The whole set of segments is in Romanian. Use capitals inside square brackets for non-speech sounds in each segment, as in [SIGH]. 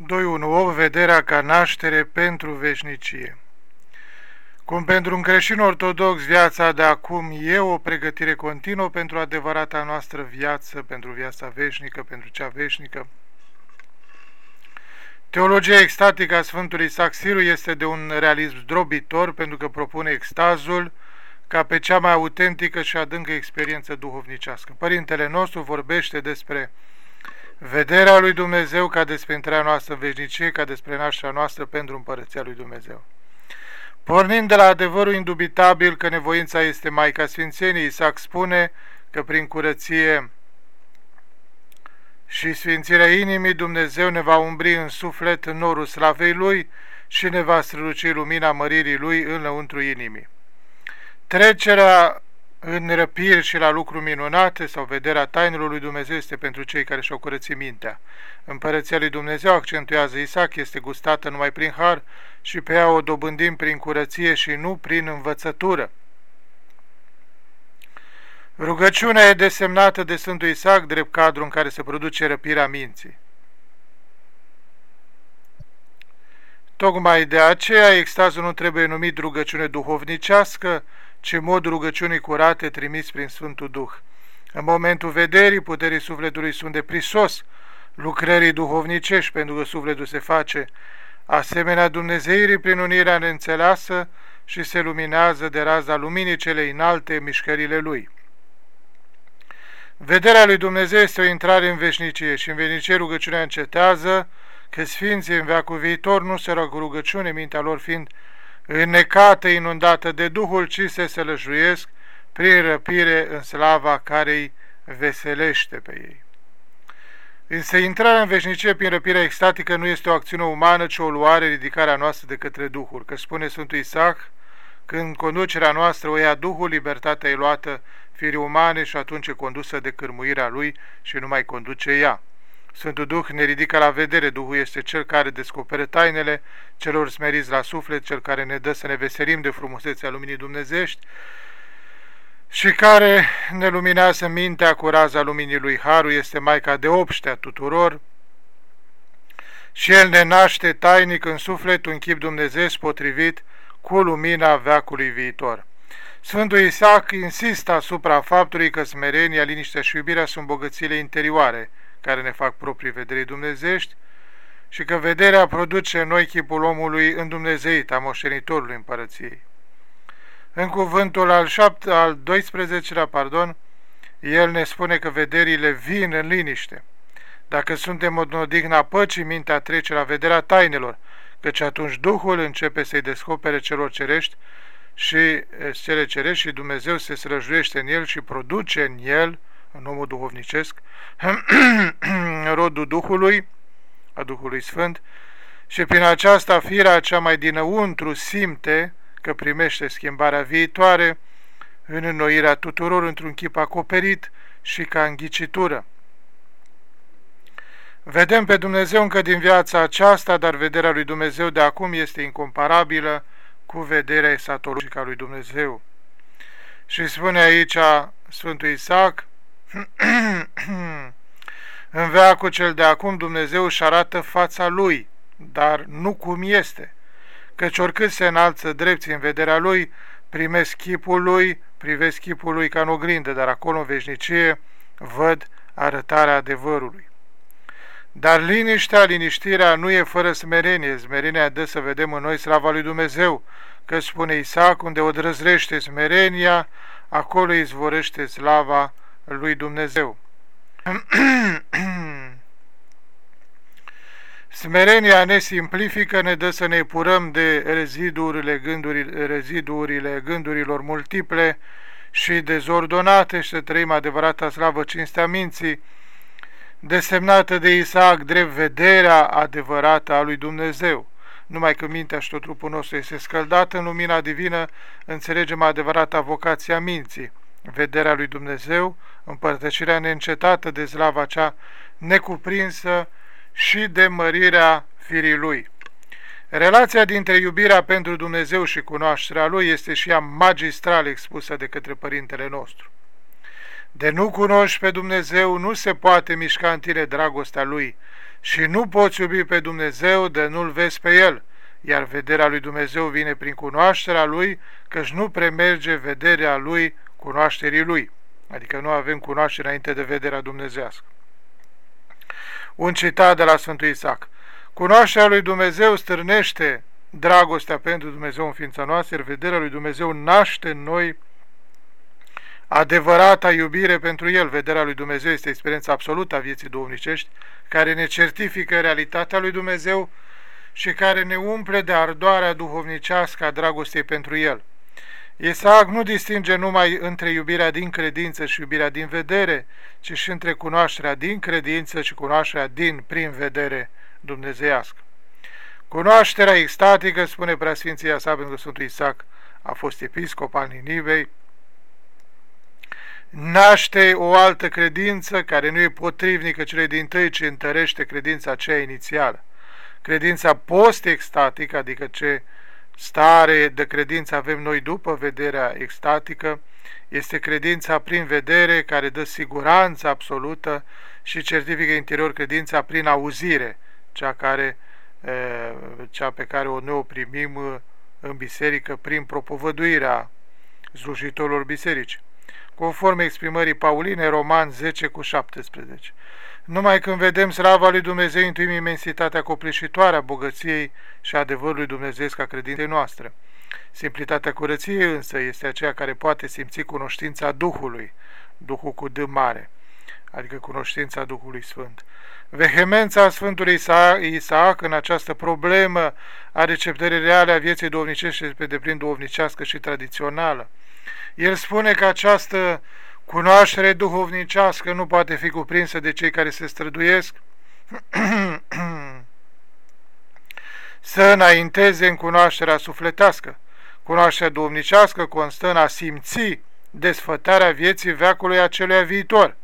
2.1.8 Vederea ca naștere pentru veșnicie Cum pentru un creștin ortodox viața de acum e o pregătire continuă pentru adevărata noastră viață, pentru viața veșnică, pentru cea veșnică, Teologia extatică a Sfântului Saxiru este de un realism zdrobitor pentru că propune extazul ca pe cea mai autentică și adâncă experiență duhovnicească. Părintele nostru vorbește despre Vederea lui Dumnezeu ca despre intrarea noastră în veșnicie, ca despre nașterea noastră pentru împărăția lui Dumnezeu. Pornind de la adevărul indubitabil că nevoința este Maica Sfințenii, Isaac spune că prin curăție și sfințirea inimii Dumnezeu ne va umbri în suflet în norul slavei Lui și ne va străluci lumina măririi Lui în lăuntru inimii. Trecerea în răpiri și la lucruri minunate sau vederea tainelor lui Dumnezeu este pentru cei care și-au curățit mintea. Împărăția lui Dumnezeu, accentuează Isaac, este gustată numai prin har și pe ea o dobândim prin curăție și nu prin învățătură. Rugăciunea e desemnată de Sfântul Isaac drept cadru în care se produce răpirea minții. Tocmai de aceea extazul nu trebuie numit rugăciune duhovnicească, ce mod rugăciunii curate trimis prin Sfântul Duh. În momentul vederii, puterii sufletului sunt de prisos lucrării duhovnicești, pentru că sufletul se face asemenea Dumnezeirii prin unirea neînțeleasă și se luminează de raza luminii cele înalte mișcările lui. Vederea lui Dumnezeu este o intrare în veșnicie și în veșnicie rugăciunea încetează, că Sfinții în veacul viitor nu se rog rugăciune, mintea lor fiind înnecată, inundată de Duhul, ci se sălășuiesc prin răpire în slava care îi veselește pe ei. Însă intrarea în veșnicie prin răpirea extatică nu este o acțiune umană, ci o luare, ridicarea noastră de către Duhul. Că spune Sfântul Isaac, când conducerea noastră o ia Duhul, libertatea e luată firii umane și atunci e condusă de cârmuirea Lui și nu mai conduce ea. Sfântul Duh ne ridică la vedere, Duhul este Cel care descoperă tainele celor smeriți la suflet, Cel care ne dă să ne veselim de frumusețea luminii dumnezești și care ne luminează mintea cu raza luminii lui Haru, este Maica de obștea tuturor, și El ne naște tainic în suflet un chip dumnezeesc potrivit cu lumina veacului viitor. Sfântul Isaac insistă asupra faptului că smerenia, liniștea și iubirea sunt bogățile interioare, care ne fac proprii vederii dumnezești, și că vederea produce în noi chipul omului în Dumnezeit, a moștenitorului împărăției. În cuvântul al, șapte, al 12-lea, pardon, el ne spune că vederile vin în liniște. Dacă suntem în odihna păcii, mintea trece la vederea tainelor, căci atunci Duhul începe să-i descopere celor cerești și cele cerești și Dumnezeu se străjuiește în el și produce în el, în omul duhovnicesc, [CLEARS THROAT] rodul Duhului, a Duhului Sfânt, și prin aceasta firea cea mai dinăuntru simte că primește schimbarea viitoare în înnoirea tuturor într-un chip acoperit și ca înghicitură. Vedem pe Dumnezeu încă din viața aceasta, dar vederea lui Dumnezeu de acum este incomparabilă cu vederea esatologică a lui Dumnezeu. Și spune aici Sfântul Isaac, [COUGHS] în veacul cel de acum Dumnezeu își arată fața Lui, dar nu cum este, căci oricât se înalță drepți în vederea Lui, primesc chipul Lui, privesc chipul Lui ca în oglindă, dar acolo în veșnicie văd arătarea adevărului. Dar liniștea, liniștirea nu e fără smerenie, smerenia dă să vedem în noi slava lui Dumnezeu, că spune Isaac, unde o drăzrește smerenia, acolo izvorește slava lui Dumnezeu. [CLEARS THROAT] Smerenia ne simplifică, ne dă să ne purăm de rezidurile, gânduri, rezidurile gândurilor multiple și dezordonate și să trăim adevărata slavă cinstea minții, desemnată de Isaac drept vederea adevărată a lui Dumnezeu. Numai că mintea și tot trupul nostru este scăldat în lumina divină, înțelegem adevărata vocația minții, vederea lui Dumnezeu, împărtășirea neîncetată de slava cea necuprinsă și de mărirea firii lui. Relația dintre iubirea pentru Dumnezeu și cunoașterea Lui este și ea magistral expusă de către Părintele nostru. De nu cunoști pe Dumnezeu, nu se poate mișca în tine dragostea Lui, și nu poți iubi pe Dumnezeu de nu-L vezi pe El, iar vederea lui Dumnezeu vine prin cunoașterea Lui, căci nu premerge vederea Lui cunoașterii Lui. Adică nu avem cunoaștere înainte de vederea dumnezească. Un citat de la Sfântul Isaac. Cunoașterea lui Dumnezeu stârnește dragostea pentru Dumnezeu în ființa noastră, iar vederea lui Dumnezeu naște în noi adevărata iubire pentru El. Vederea lui Dumnezeu este experiența absolută a vieții duhovnicești, care ne certifică realitatea lui Dumnezeu și care ne umple de ardoarea duhovnicească a dragostei pentru El. Isaac nu distinge numai între iubirea din credință și iubirea din vedere, ci și între cunoașterea din credință și cunoașterea din prin vedere dumnezeiască. Cunoașterea extatică, spune preasfinția sa, pentru că Sfântul Isaac a fost episcop al Ninivei, naște o altă credință care nu e potrivnică celei din tăi, ci întărește credința aceea inițială. Credința post-extatică, adică ce stare de credință avem noi după vederea extatică, este credința prin vedere care dă siguranță absolută și certifică interior credința prin auzire, cea, care, cea pe care o noi o primim în biserică prin propovăduirea slujitorilor biserici. Conform exprimării Pauline, Roman 10 cu 17. Numai când vedem slava lui Dumnezeu, intuim imensitatea copleșitoare a bogăției și adevărului Dumnezeu ca credinței noastre. Simplitatea curăției însă este aceea care poate simți cunoștința Duhului, Duhul cu D mare, adică cunoștința Duhului Sfânt. Vehemența Sfântului Isaac în această problemă a receptării reale a vieții duhovnicești pe deplin duhovnicească și tradițională. El spune că această Cunoaștere duhovnicească nu poate fi cuprinsă de cei care se străduiesc [CLEARS THROAT] să înainteze în cunoașterea sufletească. Cunoașterea duhovnicească constă în a simți desfătarea vieții veacului acelui viitor.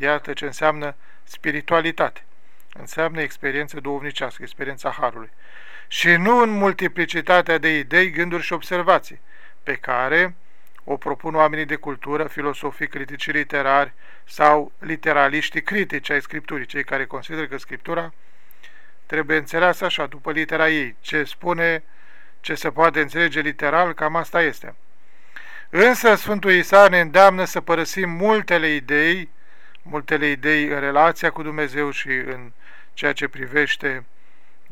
Iată ce înseamnă spiritualitate. Înseamnă experiență duhovnicească, experiența Harului. Și nu în multiplicitatea de idei, gânduri și observații, pe care o propun oamenii de cultură, filosofii, critici literari sau literaliștii critici ai Scripturii, cei care consideră că Scriptura trebuie înțeleasă așa, după litera ei. Ce spune, ce se poate înțelege literal, cam asta este. Însă Sfântul Isa ne îndeamnă să părăsim multele idei, multele idei în relația cu Dumnezeu și în ceea ce privește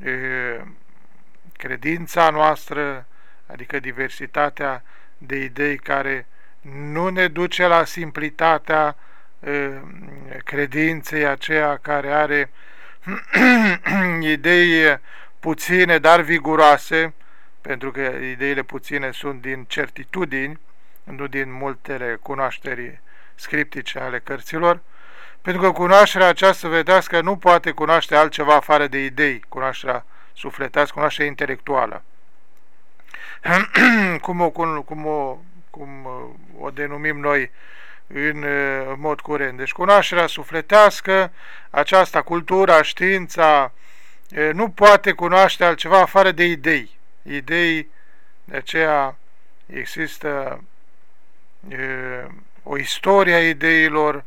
e, credința noastră, adică diversitatea de idei care nu ne duce la simplitatea credinței aceea care are [CLEARS THROAT] idei puține, dar viguroase, pentru că ideile puține sunt din certitudini, nu din multele cunoașteri scriptice ale cărților, pentru că cunoașterea aceasta vedească nu poate cunoaște altceva afară de idei, cunoașterea sufletească, cunoașterea intelectuală. [CLEARS THROAT] cum, o, cum, o, cum o denumim noi în, în mod curent. Deci cunoașterea sufletească, aceasta cultura, știința, nu poate cunoaște altceva afară de idei. Idei, de aceea există e, o istorie a ideilor,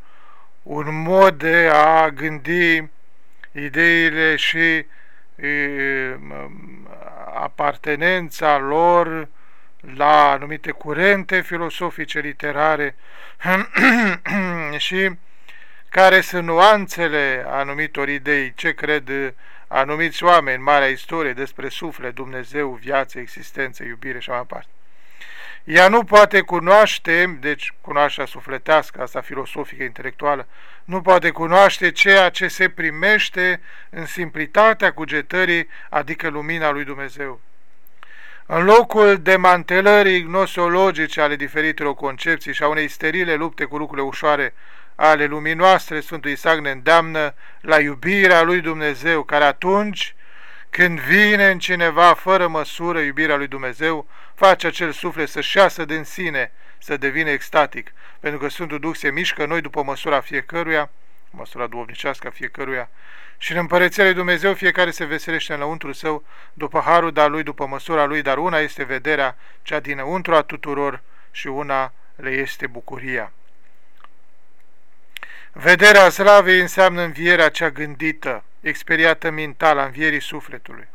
un mod de a gândi ideile și apartenența lor la anumite curente filosofice literare [CLEARS THROAT] și care sunt nuanțele anumitor idei, ce cred anumiți oameni în marea istorie despre suflet, Dumnezeu, viață, existență, iubire și mai departe. Ea nu poate cunoaște, deci cunoașterea sufletească, asta filosofică, intelectuală, nu poate cunoaște ceea ce se primește în simplitatea cugetării, adică lumina lui Dumnezeu. În locul demantelării gnoseologice ale diferitelor concepții și a unei sterile lupte cu lucrurile ușoare ale lumii noastre, Sfântul Isaac ne îndeamnă la iubirea lui Dumnezeu, care atunci când vine în cineva fără măsură iubirea lui Dumnezeu, face acel suflet să-și iasă din sine, să devină extatic, pentru că Sfântul Duh se mișcă noi după măsura fiecăruia, măsura duovnicească a fiecăruia, și în împărăția lui Dumnezeu fiecare se veselește înăuntru său, după harul dar lui, după măsura lui, dar una este vederea, cea dinăuntru a tuturor și una le este bucuria. Vederea slavei înseamnă învierea cea gândită, experiată mentală a învierii sufletului.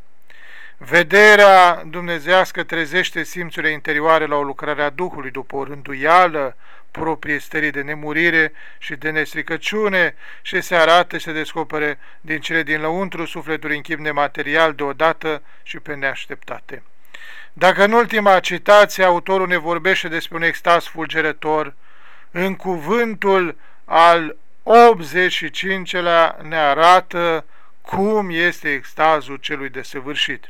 Vederea dumnezească trezește simțurile interioare la o lucrare a Duhului după o rânduială proprie stării de nemurire și de nestricăciune și se arată și se descopere din cele din lăuntru sufletului în chip nematerial deodată și pe neașteptate. Dacă în ultima citație autorul ne vorbește despre un extaz fulgerător, în cuvântul al 85-lea ne arată cum este extazul celui desăvârșit.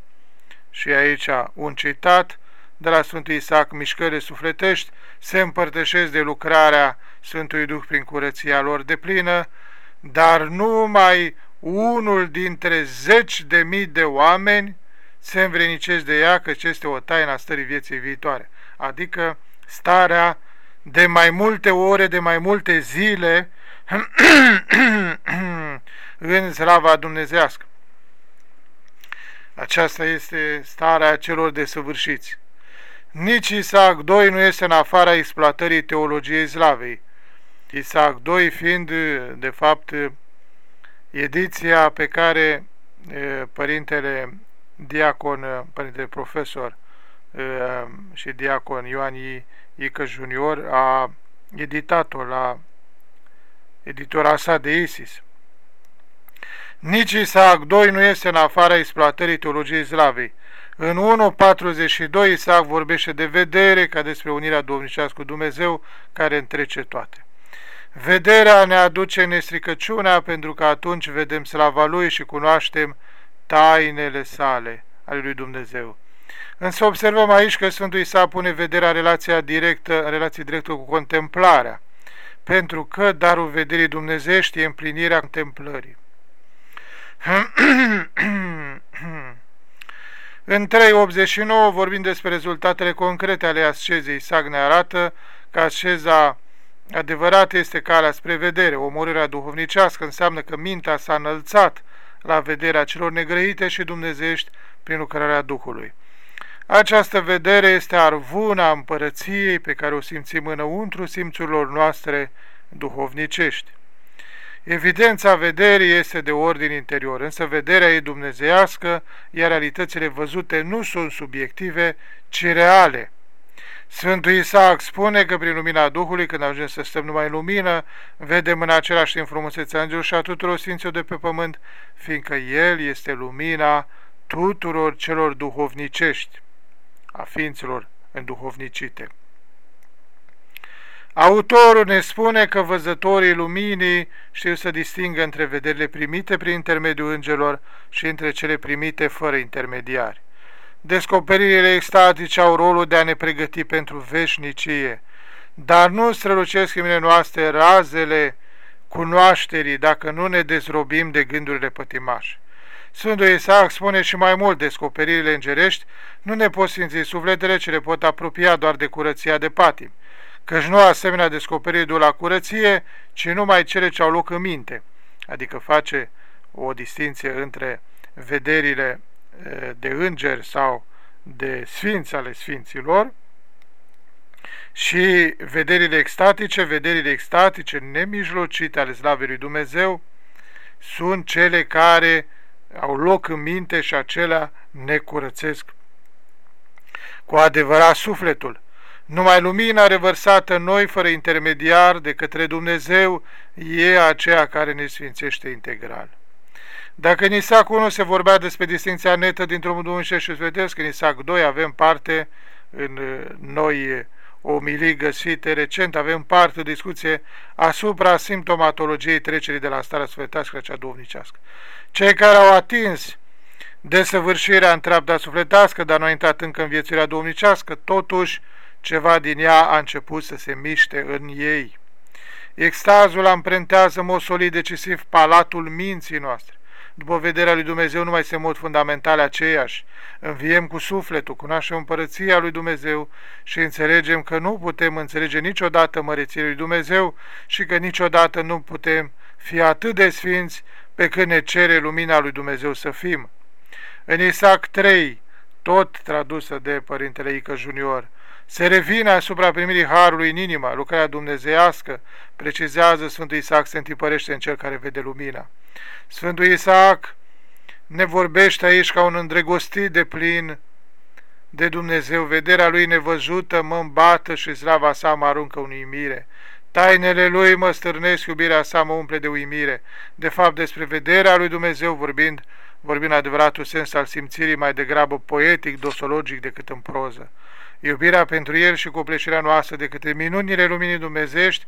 Și aici un citat de la Sfântul Isaac, mișcările sufletești, se împărtășesc de lucrarea Sfântului Duh prin curăția lor de plină, dar numai unul dintre zeci de mii de oameni se învrenicesc de ea, căci este o taină a stării vieții viitoare, adică starea de mai multe ore, de mai multe zile [CLEARS THROAT] în slava dumnezească. Aceasta este starea celor desăvârșiți. Nici Isaac II nu este în afara exploatării teologiei slavei. Isaac II fiind, de fapt, ediția pe care părintele diacon, părintele profesor și diacon Ioan Icăș Junior a editat-o la editora sa de Isis. Nici Isaac II nu este în afara exploatării teologiei slavei. În 1.42 Isaac vorbește de vedere ca despre unirea domnicească cu Dumnezeu care întrece toate. Vederea ne aduce nestricăciunea pentru că atunci vedem slava Lui și cunoaștem tainele sale ale lui Dumnezeu. Însă observăm aici că Sfântul Isa pune vederea relația directă, în relație directă cu contemplarea, pentru că darul vederii dumnezești e împlinirea contemplării. [COUGHS] În 3.89 vorbim despre rezultatele concrete ale ascezei. Isaac ne arată că asceza adevărată este calea spre vedere. Omorârea duhovnicească înseamnă că mintea s-a înălțat la vederea celor negrăite și dumnezești prin lucrarea Duhului. Această vedere este arvuna împărăției pe care o simțim înăuntru simțurilor noastre duhovnicești. Evidența vederii este de ordin interior, însă vederea e dumnezeiască, iar realitățile văzute nu sunt subiective, ci reale. Sfântul Isaac spune că prin lumina Duhului, când ajungem să stăm numai în lumină, vedem în același timp frumusețea Îngerului și a tuturor Sfinților de pe pământ, fiindcă El este lumina tuturor celor duhovnicești, a ființelor înduhovnicite. Autorul ne spune că văzătorii luminii știu să distingă între vederile primite prin intermediul îngerilor și între cele primite fără intermediari. Descoperirile extatice au rolul de a ne pregăti pentru veșnicie, dar nu strălucesc în mine noastre razele cunoașterii dacă nu ne dezrobim de gândurile pătimașe. Sfântul Isaac spune și mai mult, descoperirile îngerești nu ne pot simți sufletele, ce le pot apropia doar de curăția de patim căci nu asemenea descoperiri de la curăție, ci numai cele ce au loc în minte, adică face o distinție între vederile de îngeri sau de sfinți ale sfinților și vederile extatice, vederile extatice nemijlocite ale slavei lui Dumnezeu sunt cele care au loc în minte și acelea ne curățesc cu adevărat sufletul numai lumina revărsată în noi, fără intermediar, de către Dumnezeu, e aceea care ne sfințește integral. Dacă în Isaac 1 se vorbea despre distinția netă dintre omul Dumnezeu și Sfătesc, în Isaac 2 avem parte în uh, noi omilii găsite recent, avem parte de discuție asupra simptomatologiei trecerii de la starea sufletească la cea duhovnicească. Cei care au atins desăvârșirea în treapta sufletească, dar nu au intrat încă în viețuirea duhovnicească, totuși ceva din ea a început să se miște în ei. Extazul amprentează în mod solid decisiv palatul minții noastre. După vederea lui Dumnezeu, numai se mod fundamentale aceiași. Înviem cu sufletul, cunoaștem împărăția lui Dumnezeu și înțelegem că nu putem înțelege niciodată mărețirea lui Dumnezeu și că niciodată nu putem fi atât de sfinți pe când ne cere lumina lui Dumnezeu să fim. În Isaac 3, tot tradusă de Părintele Ică Junior, Se revine asupra primirii Harului în inima, lucrarea dumnezeiască, precizează Sfântul Isaac, se întipărește în cel care vede lumina. Sfântul Isaac ne vorbește aici ca un îndrăgostit de plin de Dumnezeu. Vederea lui nevăzută mă îmbată și slava sa mă aruncă în uimire. Tainele lui mă stârnesc, iubirea sa mă umple de uimire. De fapt, despre vederea lui Dumnezeu vorbind, vorbind adevăratul sens al simțirii mai degrabă poetic, dosologic decât în proză. Iubirea pentru El și coplecirea noastră de către minunile luminii dumnezești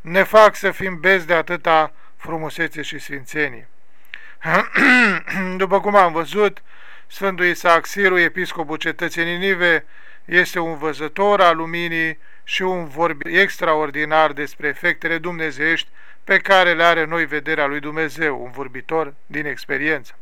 ne fac să fim bezi de atâta frumusețe și sfințenie. [CLEARS THROAT] După cum am văzut, Sfântul Isaac Siru, episcopul cetății Ninive, este un văzător al luminii și un vorbi extraordinar despre efectele dumnezeiești pe care le are noi vederea lui Dumnezeu, un vorbitor din experiență.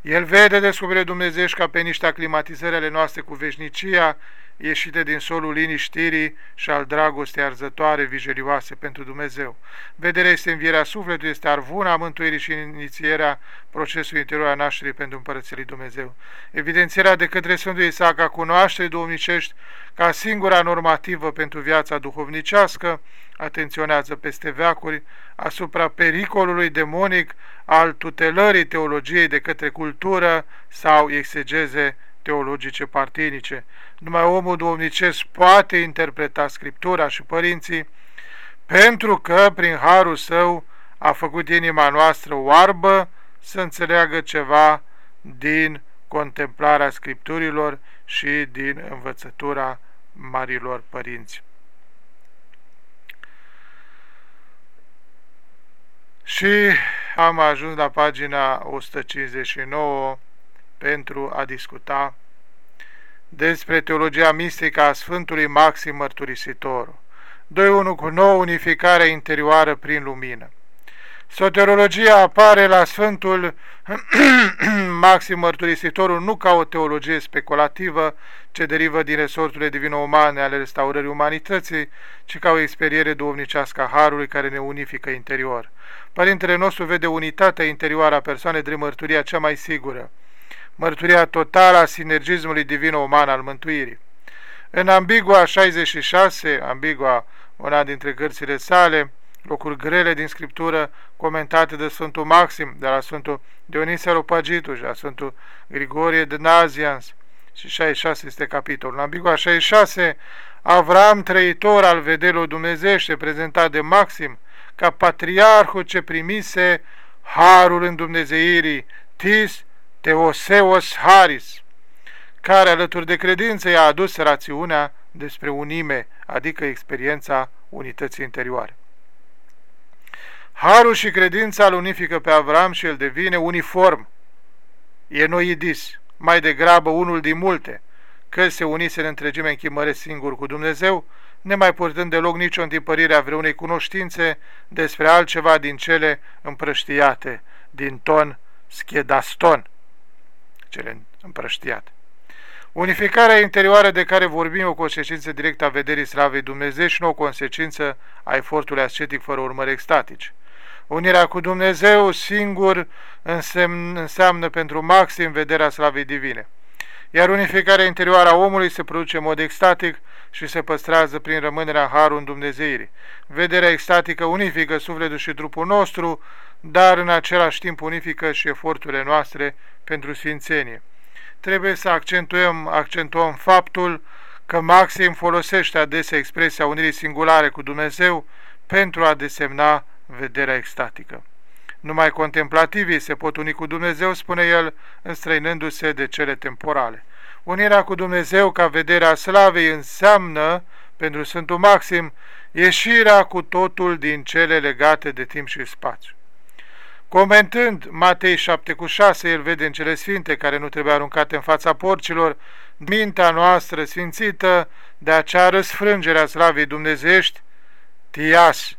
El vede descoperire dumnezeiești ca pe niște aclimatizări ale noastre cu veșnicia, ieșite din solul liniștirii și al dragostei arzătoare, vijelioase pentru Dumnezeu. Vederea este învierea sufletului, este arvuna mântuirii și inițierea procesului interior a nașterii pentru împărăției Dumnezeu. Evidențierea de către Sfântul Isaac a cunoașterii domnicești ca singura normativă pentru viața duhovnicească, atenționează peste veacuri asupra pericolului demonic al tutelării teologiei de către cultură sau exegeze teologice partinice. Numai omul duomnicesc poate interpreta Scriptura și părinții, pentru că prin harul său a făcut inima noastră oarbă să înțeleagă ceva din contemplarea Scripturilor și din învățătura marilor părinți. Și am ajuns la pagina 159 pentru a discuta despre teologia mistică a Sfântului Maxim Mărturisitorul. 2.1 cu nouă unificarea interioară prin lumină. Soterologia apare la Sfântul [CLEARS THROAT] Maxim Mărturisitorul nu ca o teologie speculativă ce derivă din resorturile divino-umane ale restaurării umanității, ci ca o experiere duovnicească a Harului care ne unifică interior. Părintele nostru vede unitatea interioară a persoanei drept mărturia cea mai sigură, mărturia totală a sinergismului divin-uman al mântuirii. În Ambigua 66, Ambigua, una dintre cărțile sale, locuri grele din Scriptură, comentate de Sfântul Maxim, de la Sfântul Dionisia Ropagitu și la Sfântul Grigorie de Nazians, și 66 este capitolul. În Ambigua 66, Avram, trăitor al vedelului dumnezește, prezentat de Maxim, ca patriarhul ce primise harul în Dumnezeirii, tis Teoseos Haris, care alături de credință i-a adus rațiunea despre unime, adică experiența unității interioare. Harul și credința îl unifică pe Avram și el devine uniform, enoidis, mai degrabă unul din multe, că se unise în întregime închimăresc singur cu Dumnezeu, nemai purtând deloc nicio întipărire a vreunei cunoștințe despre altceva din cele împrăștiate, din ton schedaston cele împrăștiate. Unificarea interioară de care vorbim o consecință directă a vederii slavei Dumnezeu și nu o consecință a efortului ascetic fără urmări extatice. Unirea cu Dumnezeu singur însemn, înseamnă pentru maxim vederea slavei divine. Iar unificarea interioară a omului se produce în mod extatic și se păstrează prin rămânerea harul în Dumnezeirii. Vederea extatică unifică sufletul și trupul nostru, dar în același timp unifică și eforturile noastre pentru sfințenie. Trebuie să accentuăm, accentuăm faptul că Maxim folosește adesea expresia unirii singulare cu Dumnezeu pentru a desemna vederea extatică. Numai contemplativii se pot uni cu Dumnezeu, spune el, înstrăinându-se de cele temporale. Unirea cu Dumnezeu ca vederea slavei înseamnă, pentru Sfântul Maxim, ieșirea cu totul din cele legate de timp și spațiu. Comentând Matei 7 cu 6, el vede în cele sfinte, care nu trebuie aruncate în fața porcilor, mintea noastră sfințită de acea răsfrângere a slavei dumnezeiești, tias,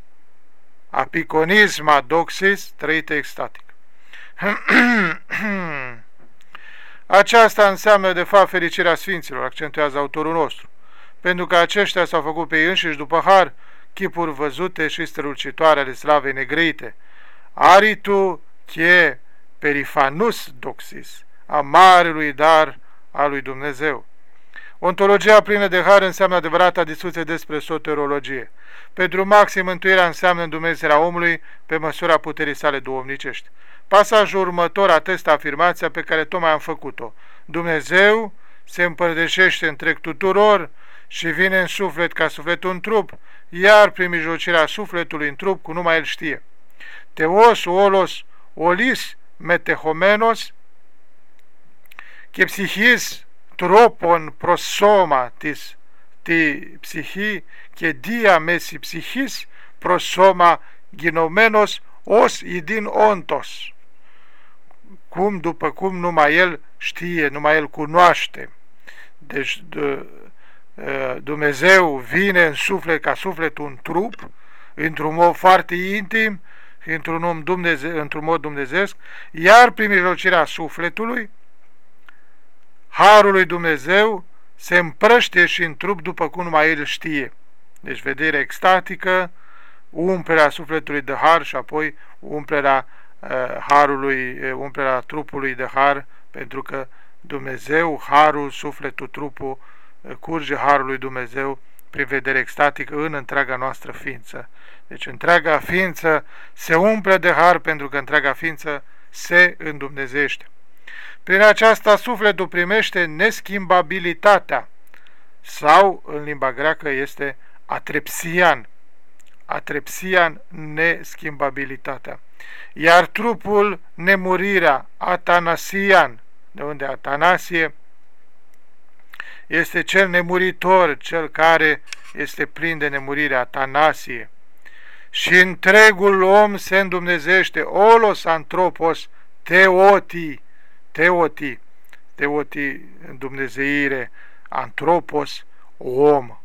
apiconisma doxis, trăită extatic. [CLEARS THROAT] [CLEARS THROAT] Aceasta înseamnă de fapt fericirea Sfinților, accentuează autorul nostru, pentru că aceștia s-au făcut pe ei înșiși după har, chipuri văzute și strălucitoare ale slavei negrăite, aritu che perifanus doxis, a marelui dar al lui Dumnezeu. Ontologia plină de har înseamnă adevărata discuție despre soterologie. Pentru maxim, mântuirea înseamnă îndumnezerea omului pe măsura puterii sale duomnicești. Pasajul următor atestă afirmația pe care tocmai am făcut-o. Dumnezeu se împărdeșește întreg tuturor și vine în suflet ca sufletul în trup, iar prin mijlocirea sufletului în trup cu numai el știe. Teos, olos, olis, metehomenos, chepsihis, tropon, prosoma, tis, ti psihi, che dia mesi psihis, prosoma, ginomenos, os idin ontos. Cum, după cum numai el știe, numai el cunoaște. Deci de, Dumnezeu vine în suflet ca sufletul un trup, într-un mod foarte intim, într-un, Dumneze, într mod dumnezeesc, iar prin mijlocirea sufletului, Harul lui Dumnezeu se împrăște și în trup după cum numai El știe. Deci vedere extatică, umplerea sufletului de har și apoi umplerea uh, harului, uh, umplerea trupului de har, pentru că Dumnezeu, harul, sufletul, trupul, uh, curge harul lui Dumnezeu prin vedere extatică în întreaga noastră ființă. Deci întreaga ființă se umple de har pentru că întreaga ființă se îndumnezește. Prin aceasta sufletul primește neschimbabilitatea sau, în limba greacă, este atrepsian. Atrepsian, neschimbabilitatea. Iar trupul, nemurirea, atanasian, de unde atanasie, este cel nemuritor, cel care este plin de nemurire, atanasie. Și întregul om se îndumnezește, olos antropos, teoti, teoti, teoti în dumnezeire, antropos, om.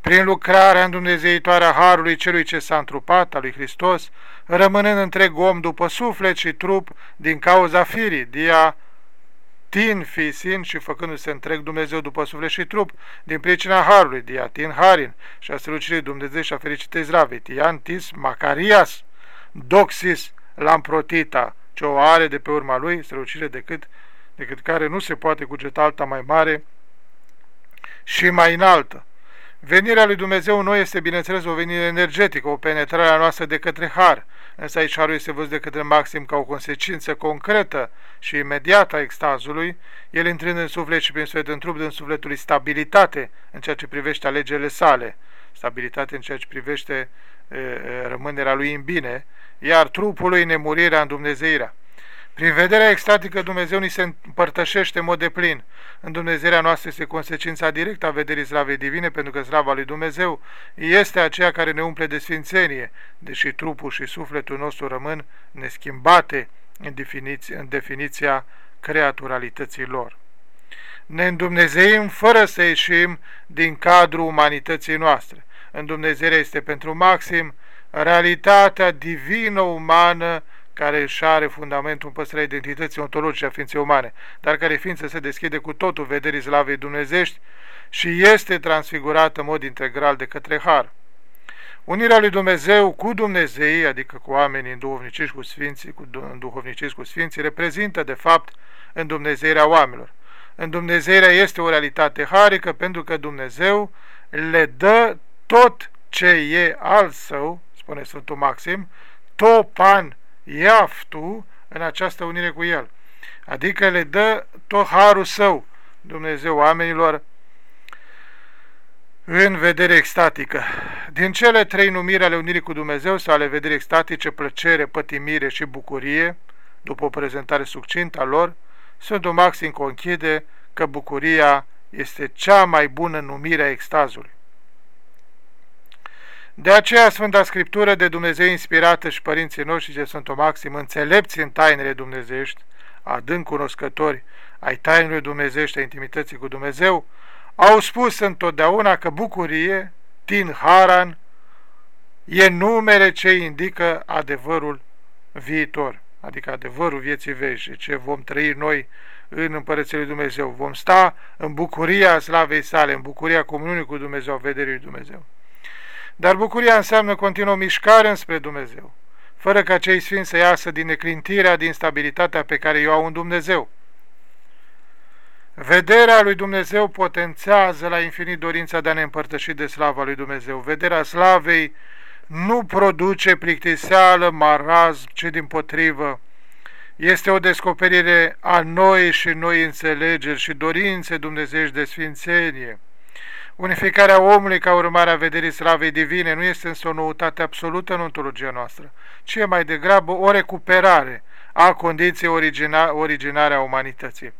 Prin lucrarea îndumnezeitoare a Harului Celui ce s-a întrupat, al lui Hristos, rămânând întreg om după suflet și trup din cauza firii, dia tin fisin și făcându-se întreg Dumnezeu după suflet și trup, din pricina Harului, dia tin harin și a strălucirii Dumnezeu și a fericitei zrave, tian tis macarias, doxis lamprotita, ce o are de pe urma lui, strălucire decât, decât care nu se poate cugeta alta mai mare și mai înaltă. Venirea lui Dumnezeu în noi este, bineînțeles, o venire energetică, o penetrare a noastră de către har, însă aici harul este văzut de către maxim ca o consecință concretă și imediată a extazului, el intrând în suflet și prin suflet în trup, din sufletului stabilitate în ceea ce privește alegerile sale, stabilitate în ceea ce privește e, rămânerea lui în bine, iar trupului nemurirea în Dumnezeirea. Prin vederea extatică Dumnezeu ni se împărtășește în mod deplin. În Dumnezeirea noastră este consecința directă a vederii slavei divine, pentru că slava lui Dumnezeu este aceea care ne umple de sfințenie, deși trupul și sufletul nostru rămân neschimbate în, definiția, în definiția creaturalității lor. Ne îndumnezeim fără să ieșim din cadrul umanității noastre. În Dumnezeirea este pentru maxim realitatea divină-umană care își are fundamentul în păstrarea identității ontologice a ființei umane, dar care ființă se deschide cu totul vederii slavei dumnezești și este transfigurată în mod integral de către Har. Unirea lui Dumnezeu cu Dumnezei, adică cu oamenii înduhovniciți cu sfinții, cu, înduhovniciți cu sfinții, reprezintă, de fapt, în Dumnezeirea oamenilor. În Dumnezeirea este o realitate harică pentru că Dumnezeu le dă tot ce e al său, spune Sfântul Maxim, topan iaftu în această unire cu El. Adică le dă tot harul său, Dumnezeu oamenilor, în vedere extatică. Din cele trei numiri ale unirii cu Dumnezeu sau ale vederii extatice, plăcere, pătimire și bucurie, după o prezentare succintă a lor, Sfântul Maxim conchide că bucuria este cea mai bună numire a extazului. De aceea Sfânta Scriptură de Dumnezeu inspirată și părinții noștri de Sfântul Maxim, înțelepți în tainele dumnezești, adânc cunoscători ai tainului dumnezești, a intimității cu Dumnezeu, au spus întotdeauna că bucurie, tin haran, e numele ce indică adevărul viitor, adică adevărul vieții veșnice, ce vom trăi noi în Împărăția lui Dumnezeu. Vom sta în bucuria slavei sale, în bucuria comuniunii cu Dumnezeu, vederii lui Dumnezeu. Dar bucuria înseamnă continuă mișcare înspre Dumnezeu, fără ca cei sfinți să iasă din neclintirea, din stabilitatea pe care o au în Dumnezeu. Vederea lui Dumnezeu potențează la infinit dorința de a ne împărtăși de slava lui Dumnezeu. Vederea slavei nu produce plictiseală, marazm, ci din potrivă. Este o descoperire a noi și noi înțelegeri și dorințe dumnezeiești de sfințenie. Unificarea omului ca urmare a vederii slavei divine nu este însă o noutate absolută în ontologia noastră, ci e mai degrabă o recuperare a condiției origina originare a umanității.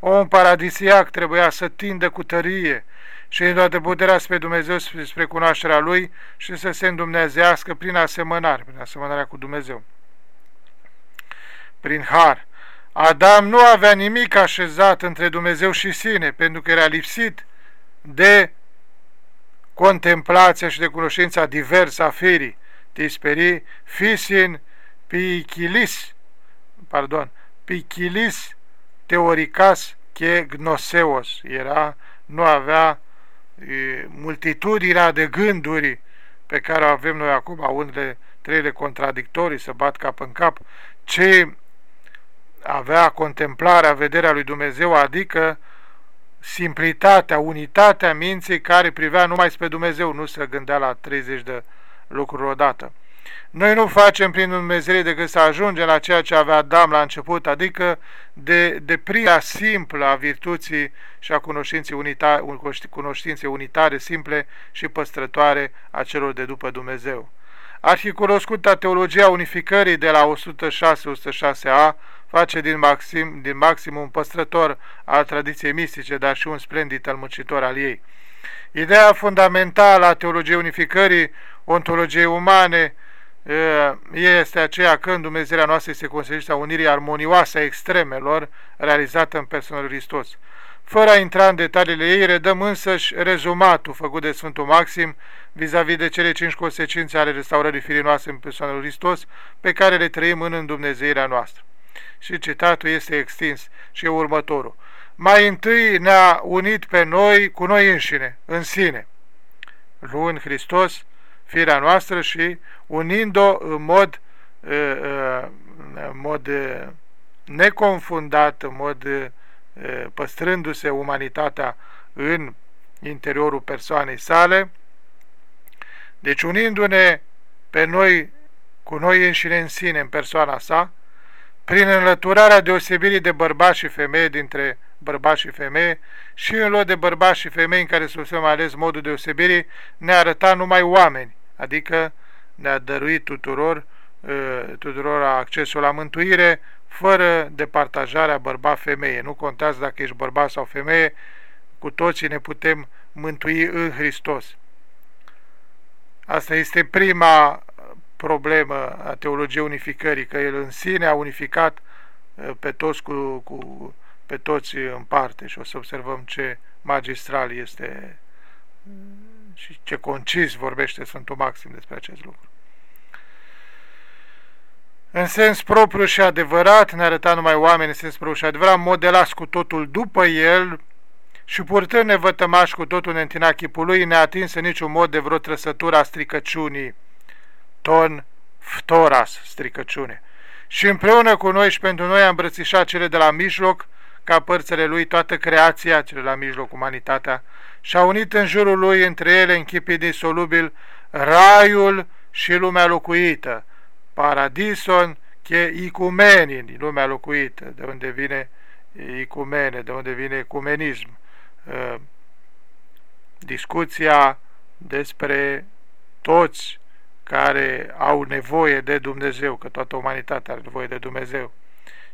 Om paradisiac trebuia să tindă cu tărie și în toată puterea spre Dumnezeu, spre cunoașterea Lui și să se îndumnezească prin asemănare, prin asemănarea cu Dumnezeu. Prin har. Adam nu avea nimic așezat între Dumnezeu și sine, pentru că era lipsit de contemplația și de cunoștința diversă a firii, tisperi, fisin, pichilis, pardon, pichilis teoricas che gnoseos, era, nu avea e, multitudinea de gânduri pe care o avem noi acum, unde trei contradictorii să bat cap în cap, ce avea contemplarea, vederea lui Dumnezeu, adică simplitatea, unitatea minții care privea numai spre Dumnezeu, nu se gândea la 30 de lucruri odată. Noi nu facem prin Dumnezeu decât să ajungem la ceea ce avea Adam la început, adică de, de pria simplă a virtuții și a cunoștinței unitare, cunoștinței unitare, simple și păstrătoare a celor de după Dumnezeu. Arhicunoscuta teologia unificării de la 106-106a face din maxim, din maxim un păstrător al tradiției mistice, dar și un splendid tălmăcitor al ei. Ideea fundamentală a teologiei unificării, ontologiei umane, este aceea că în Dumnezeirea noastră este consecința unirii armonioase a extremelor realizată în persoanul Hristos. Fără a intra în detaliile ei, redăm însăși rezumatul făcut de Sfântul Maxim vis-a-vis -vis de cele cinci consecințe ale restaurării firii noastre în persoanul Hristos, pe care le trăim în îndumnezeirea noastră. Și citatul este extins. Și e următorul. Mai întâi ne-a unit pe noi cu noi înșine, în sine, luând Hristos firea noastră și unind-o în mod, în mod neconfundat, în mod păstrându-se umanitatea în interiorul persoanei sale, deci unindu-ne pe noi, cu noi înșine în sine, în persoana sa, prin înlăturarea deosebirii de bărbați și femei dintre bărbați și femei și în loc de bărbați și femei în care să mai ales modul deosebirii, ne arăta numai oameni, adică ne-a dăruit tuturor, ă, tuturor accesul la mântuire, fără departajarea bărbat-femeie. Nu contează dacă ești bărbat sau femeie, cu toții ne putem mântui în Hristos. Asta este prima problemă a teologiei unificării, că el în sine a unificat ă, pe toți, cu, cu, pe toți în parte și o să observăm ce magistral este și ce concis vorbește Sfântul Maxim despre acest lucru. În sens propriu și adevărat, ne arăta numai oameni în sens propriu și adevărat, modelați cu totul după el și purtând nevătămași cu totul în chipul lui, neatins în niciun mod de vreo trăsătură a stricăciunii, ton ftoras, stricăciune. Și împreună cu noi și pentru noi a îmbrățișat cele de la mijloc, ca părțile lui toată creația, cele la mijloc, umanitatea, și a unit în jurul lui între ele în chip indisolubil raiul și lumea locuită, paradison che icumenin, lumea locuită, de unde vine icumene, de unde vine ecumenism. Uh, discuția despre toți care au nevoie de Dumnezeu, că toată umanitatea are nevoie de Dumnezeu.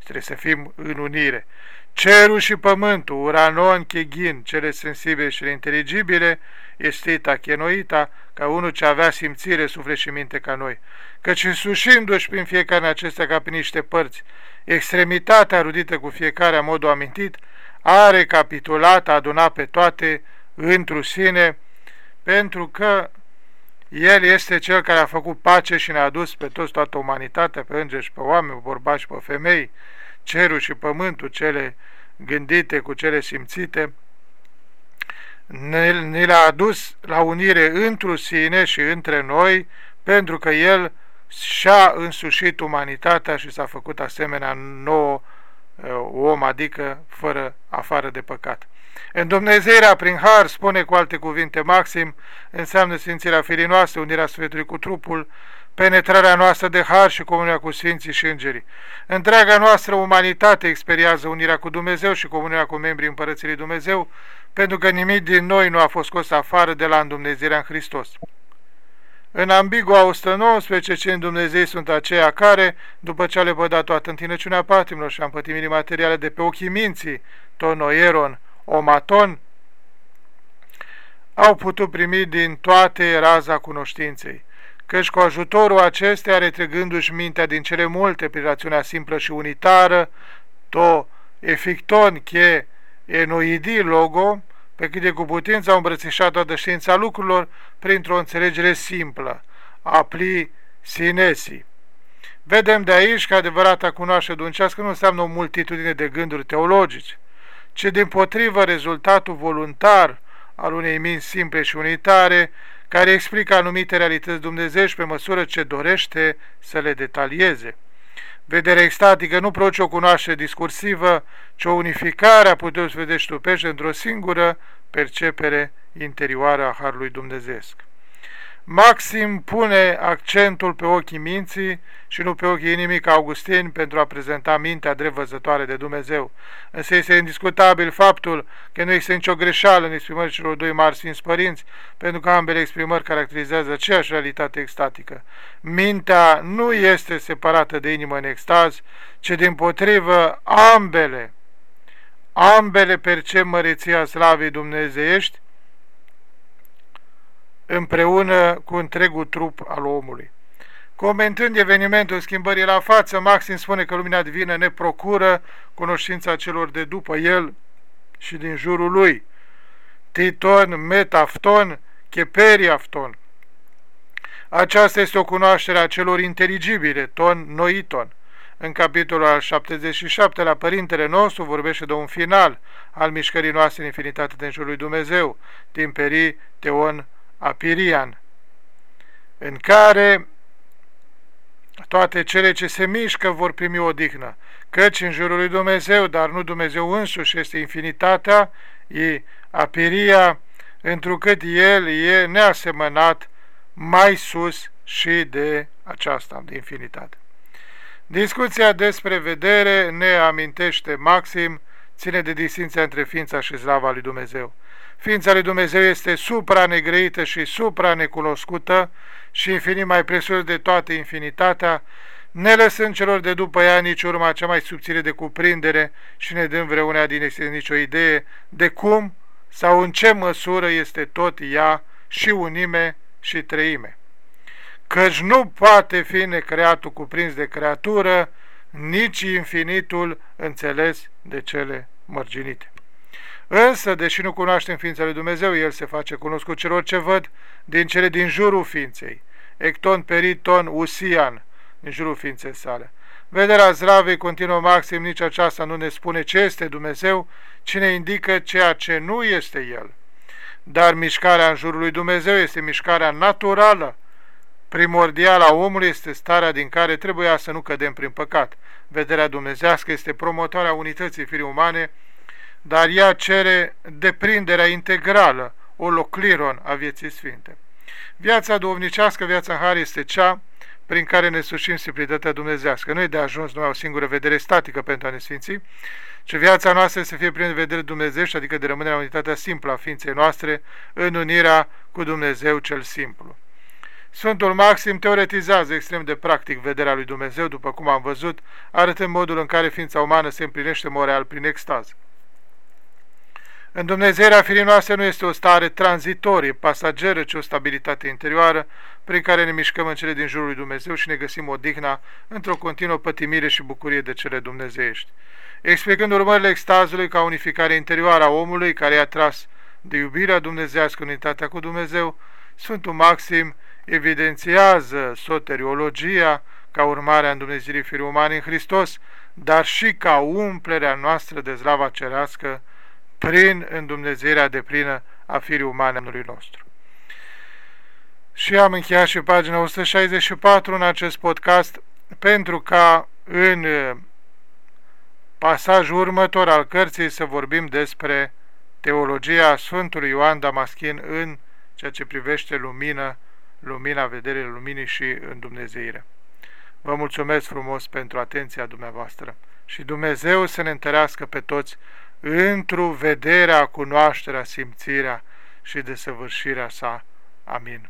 Trebuie să fim în unire. Cerul și pământul, uranon, cheghin, cele sensibile și inteligibile, estita, chenoita, ca unul ce avea simțire, suflet și minte ca noi. Căci însușindu-și prin fiecare acestea ca pe niște părți, extremitatea rudită cu fiecare a modul amintit, a recapitulat, a adunat pe toate într sine, pentru că el este cel care a făcut pace și ne-a adus pe toți toată umanitatea, pe îngeri și pe oameni, pe bărbați și pe femei, cerul și pământul, cele gândite cu cele simțite, ne, ne l-a adus la unire întru sine și între noi, pentru că El și-a însușit umanitatea și s-a făcut asemenea nouă om, adică fără afară de păcat. În Dumnezeirea prin har, spune cu alte cuvinte maxim, înseamnă sfințirea firii noastre, unirea Sfântului cu trupul, penetrarea noastră de har și comunia cu Sfinții și Îngerii. Întreaga noastră umanitate experiază unirea cu Dumnezeu și comunia cu membrii Împărățirii Dumnezeu, pentru că nimic din noi nu a fost scos afară de la îndumnezirea în Hristos. În ambigua 119, cei în Dumnezei sunt aceia care, după ce a lepădat toată întinăciunea patimilor și a împătimirii materiale de pe ochii minții, tonoieron, omaton, au putut primi din toate raza cunoștinței căci cu ajutorul acestea, retrăgându-și mintea din cele multe prin rațiunea simplă și unitară, to eficton che enoidi logo, pe cât de cu putință au îmbrățișat toată știința lucrurilor printr-o înțelegere simplă, apli sinesi. Vedem de aici că adevărata cunoaște duncească nu înseamnă o multitudine de gânduri teologice, ci din potrivă rezultatul voluntar al unei minți simple și unitare, care explică anumite realități dumnezești pe măsură ce dorește să le detalieze. Vederea extatică nu produce o cunoaștere discursivă, ci o unificare a puterii vedești trupește într-o singură percepere interioară a Harului Dumnezeesc. Maxim pune accentul pe ochii minții și nu pe ochii inimii ca Augustin pentru a prezenta mintea drevăzătoare de Dumnezeu. Însă este indiscutabil faptul că nu există nicio greșeală în exprimările celor doi mari Sfinți Părinți, pentru că ambele exprimări caracterizează aceeași realitate extatică. Mintea nu este separată de inimă în extaz, ci din potrivă ambele, ambele percep măreția slavei dumnezeiești, împreună cu întregul trup al omului. Comentând evenimentul schimbării la față, Maxim spune că lumina divină ne procură cunoștința celor de după el și din jurul lui. Titon, metafton, cheperiafton. Aceasta este o cunoaștere a celor inteligibile, ton, noiton. În capitolul al 77 la Părintele nostru vorbește de un final al mișcării noastre în infinitate din jurul lui Dumnezeu, timperii, teon, apirian, în care toate cele ce se mișcă vor primi o dignă, căci în jurul lui Dumnezeu, dar nu Dumnezeu însuși este infinitatea, e apiria, întrucât El e neasemănat mai sus și de aceasta, de infinitate. Discuția despre vedere ne amintește maxim, ține de distinția între ființa și slava lui Dumnezeu. Ființa lui Dumnezeu este supranegreită și supranecunoscută și infinit mai presus de toată infinitatea, ne lăsând celor de după ea nici urma cea mai subțire de cuprindere și ne dăm vreunea din este nicio idee de cum sau în ce măsură este tot ea și unime și treime. Căci nu poate fi necreatul cuprins de creatură, nici infinitul înțeles de cele mărginite. Însă, deși nu cunoaștem ființa lui Dumnezeu, El se face cunoscut celor ce văd din cele din jurul ființei. Ecton, periton, usian, din jurul ființei sale. Vederea zdravei continuă maxim, nici aceasta nu ne spune ce este Dumnezeu, ci ne indică ceea ce nu este El. Dar mișcarea în jurul lui Dumnezeu este mișcarea naturală, primordială a omului este starea din care trebuia să nu cădem prin păcat. Vederea dumnezească este promotoarea unității firii umane, dar ea cere deprinderea integrală, o locliron a vieții sfinte. Viața duhovnicească, viața în har, este cea prin care ne sușim simplitatea dumnezească. Nu e de ajuns numai o singură vedere statică pentru a ne sfinți, ci viața noastră să fie prin vedere dumnezeiești, adică de rămânerea unitatea simplă a ființei noastre în unirea cu Dumnezeu cel simplu. Sfântul Maxim teoretizează extrem de practic vederea lui Dumnezeu, după cum am văzut, arătând modul în care ființa umană se împlinește moral prin extaz. În Dumnezeirea firii noastre nu este o stare tranzitorie, pasageră, ci o stabilitate interioară prin care ne mișcăm în cele din jurul lui Dumnezeu și ne găsim odihna într-o continuă pătimire și bucurie de cele dumnezeiești. Explicând urmările extazului ca unificare interioară a omului care i-a tras de iubirea dumnezească unitatea cu Dumnezeu, Sfântul Maxim evidențiază soteriologia ca urmare a îndumnezirii firii umane în Hristos, dar și ca umplerea noastră de slava cerească prin îndumnezirea de plină a firii umane a nostru. Și am încheiat și pagina 164 în acest podcast pentru ca în pasajul următor al cărții să vorbim despre teologia Sfântului Ioan Damaschin în ceea ce privește lumină, lumina vederii luminii și în Dumnezeire. Vă mulțumesc frumos pentru atenția dumneavoastră și Dumnezeu să ne întărească pe toți într-o vederea, cunoașterea, simțirea și desăvârșirea sa. Amin.